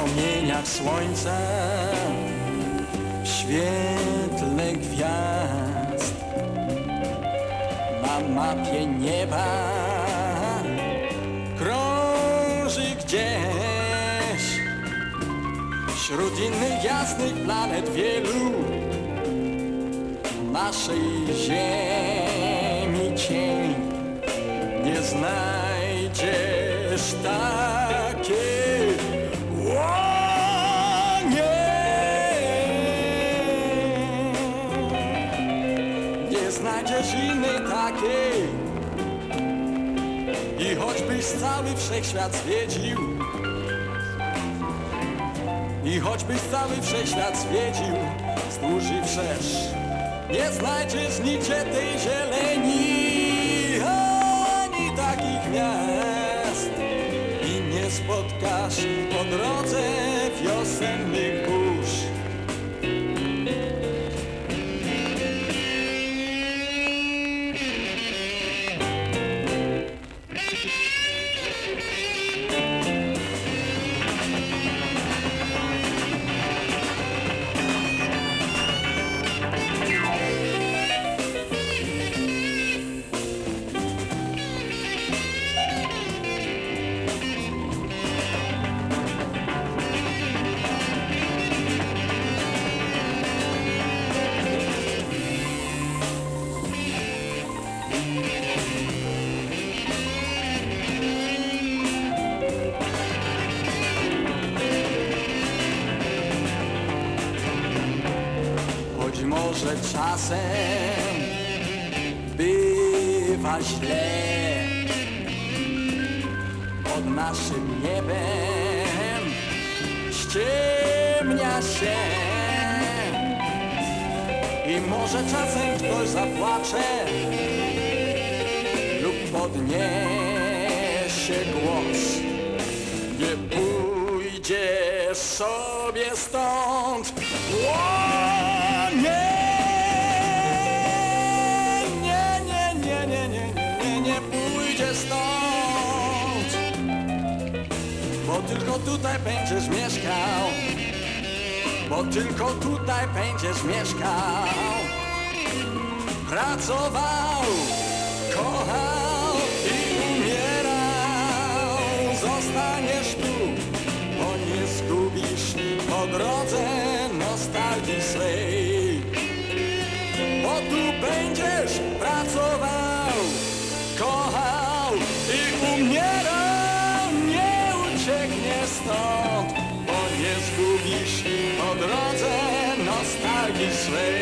promieniach słońca, w świetle gwiazd, na mapie nieba krąży gdzieś wśród innych jasnych planet wielu naszej ziemi cień. Nie znajdziesz takiej nie. znajdziesz innej takiej. I choćbyś cały wszechświat zwiedził i choćbyś cały wszechświat zwiedził wzdłuż i wszerz Nie znajdziesz nigdzie tej zieleni. Ani takich miast. I nie spotkasz po drodze wiosennych burz Może czasem bywa źle. Pod naszym niebem ściemnia się. I może czasem ktoś zapłacze Lub podniesie głos. Nie pójdziesz sobie stąd. O, nie! Tylko tutaj będziesz mieszkał. Bo tylko tutaj będziesz mieszkał. Pracował, kochał i umierał. Zostaniesz tu, bo nie zgubisz po drodze nostalgii swej. Bo tu będziesz pracował, kochał i umierał drodze nostalgicznej.